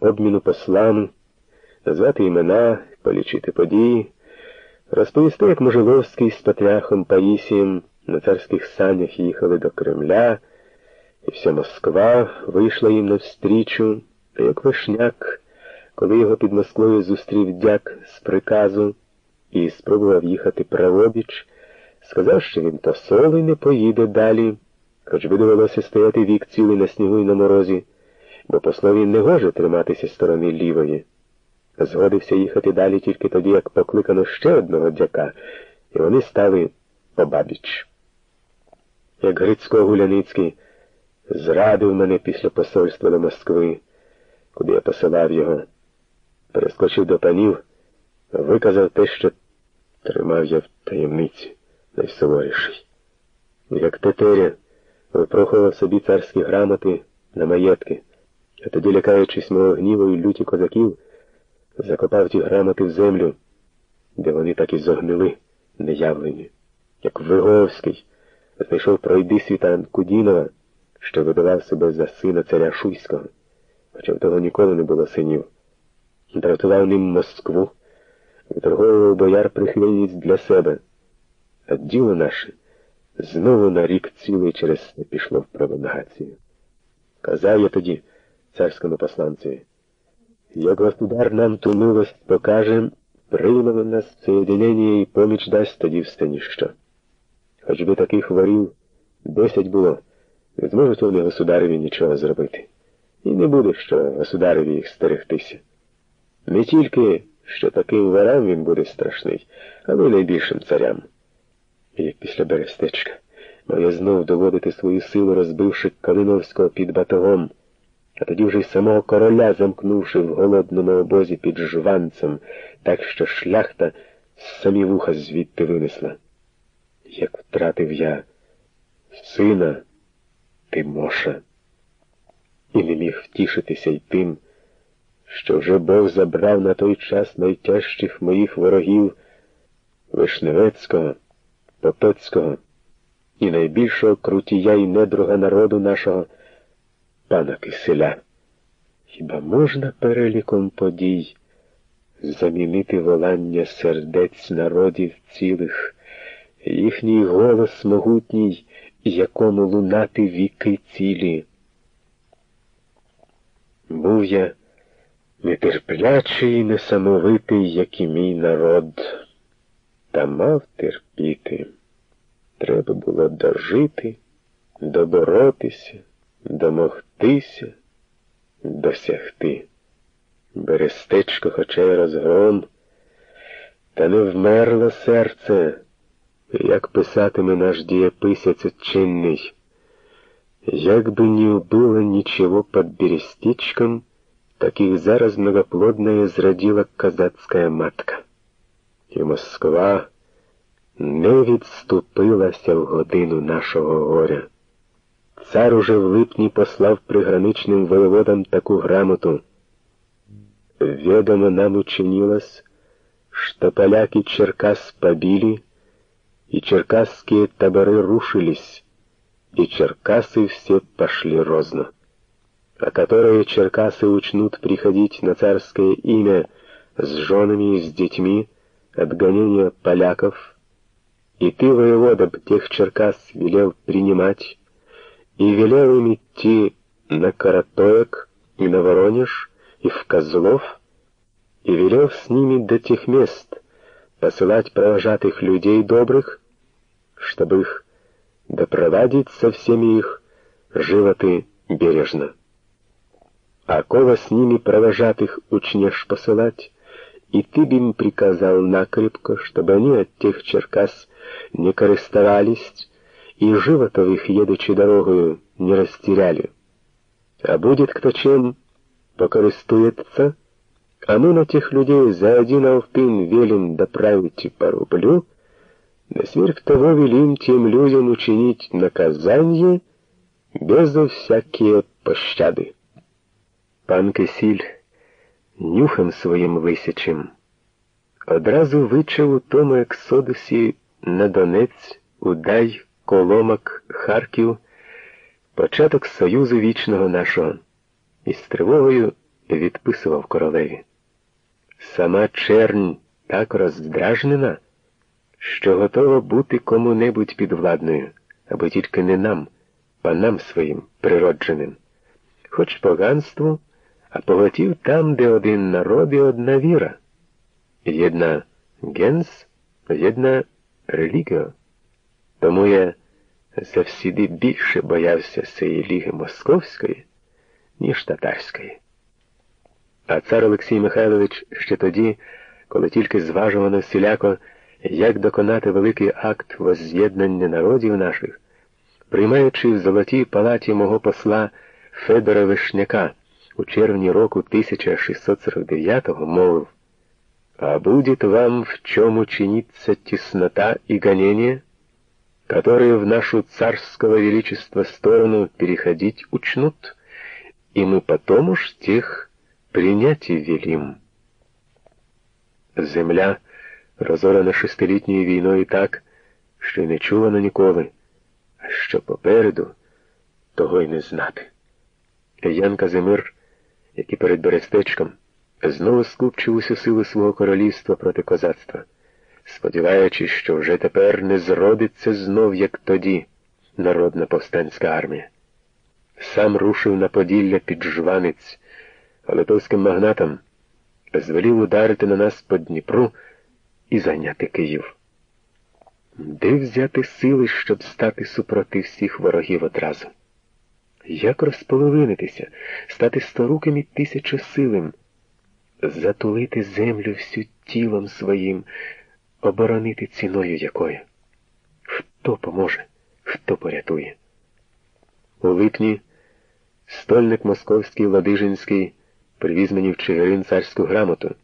обміну послами, назвати імена, полічити події, розповісти, як Можиловський з Патряхом Паїсієм на царських санях їхали до Кремля, і вся Москва вийшла їм навстрічу, як Вишняк, коли його під Москвою зустрів дяк з приказу і спробував їхати правобіч, сказав, що він то солий не поїде далі, хоч би довелося стояти вік цілий на снігу і на морозі, бо послові не гоже триматися сторони лівої. Згодився їхати далі тільки тоді, як покликано ще одного дяка, і вони стали обабіч. Як Грицько Гуляницький зрадив мене після посольства до Москви, куди я посилав його, перескочив до панів, виказав те, що тримав я в таємниці найсуворіший. Як тетеря випрохував собі царські грамоти на маєтки, а тоді, лякаючись мого гніву і люті козаків, закопав ті грамоти в землю, де вони так і зогнили, неявлені, як Виговський знайшов пройди світа Кудінова, що видавав себе за сина царя Шуйського, хоча в того ніколи не було синів. Дратував ним Москву, виторговував бояр прихильність для себе, а діло наше знову на рік цілий через це пішло в пролонгацію. Казав я тоді царському посланцеві, як государ нам ту милость покаже, приймемо нас соєдинення і поміч дасть тоді все ніщо. Хоч би таких ворів десять було, не зможуть вони государеві нічого зробити. І не буде що государеві їх стерегтися. Не тільки, що таким ворам він буде страшний, але й найбільшим царям. Як після Берестечка має знов доводити свою силу, розбивши Калиновського під батогом, а тоді вже й самого короля замкнувши в голодному обозі під жванцем, так що шляхта самі вуха звідти винесла. Як втратив я сина Тимоша, і не міг втішитися й тим, що вже Бог забрав на той час найтяжчих моїх ворогів Вишневецького, Попецького і найбільшого крутія і недруга народу нашого пана Киселя. Хіба можна переліком подій замінити волання сердець народів цілих, їхній голос могутній, якому лунати віки цілі? Був я нетерплячий і несамовитий, як і мій народ, та мав терпіти. Треба було дожити, доборотися, домогтися, досягти. Берестечко, хоча й розгром, та не вмерло серце, як писатиме наш дієписець учинний. Як бы не убыло ничего под берестичком, так их зараз многоплодная зрадила казацкая матка. І Москва не відступилася в годину нашого горя. Цар уже в липні послав приграничним воєводам таку грамоту. Ведомо нам учинилось, что поляки Черкас побили, и черкасские таборы рушились, и черкасы все пошли розно. А которые черкасы учнут приходить на царское имя с женами и с детьми, отгонения поляков, и ты, воевода, тех черкас велел принимать, и велел им идти на Каратоек и на Воронеж, и в Козлов, и велел с ними до тех мест посылать провожатых людей добрых, чтобы их допроводить со всеми их животы бережно. А кого с ними провожатых учнешь посылать, и ты б им приказал накрепко, чтобы они от тех черкас не користовались, и животов их, едучи дорогою, не растеряли. А будет кто чем покористуется, а мы на тех людей за один алтын велим доправить по рублю, да сверх того велим тем людям учинить наказание без всякие пощады. Пан Кисіль нюхом своїм висячим одразу вичав у тому ексодусі на Донець, Удай, Коломак, Харків, початок Союзу вічного нашого, і з тривогою відписував королеві. Сама чернь так роздражнена, що готова бути кому-небудь підвладною, аби тільки не нам, панам своїм природженим, хоч поганству, а поготів там, де один народ і одна віра. Єдна генс, єдна релігіо. Тому я завсіди більше боявся цієї ліги московської, ніж татарської. А цар Олексій Михайлович ще тоді, коли тільки зважувано всіляко, як доконати великий акт возз'єднання народів наших, приймаючи в золотій палаті мого посла Федора Вишняка у червні року 1649-го, мовив, «А будет вам в чому чиниться теснота и гонение, которые в нашу царского величества сторону переходить учнут, и мы потом уж тех прийняті велім. Земля розорена шестилітньою війною так, що й не чувано ніколи, а що попереду того й не знати. Ян Казимир, який перед Берестечком, знову скупчив усю силу свого королівства проти козацтва, сподіваючись, що вже тепер не зродиться знов, як тоді, народна повстанська армія. Сам рушив на Поділля під жванець а литовським магнатам звелів ударити на нас по Дніпру і зайняти Київ. Де взяти сили, щоб стати супроти всіх ворогів одразу? Як розполовинитися, стати сторуким і тисячосилим, затулити землю всю тілом своїм, оборонити ціною якої? Хто поможе, хто порятує? У липні стольник московський Ладижинський привіз мені в Чигирин царську грамоту.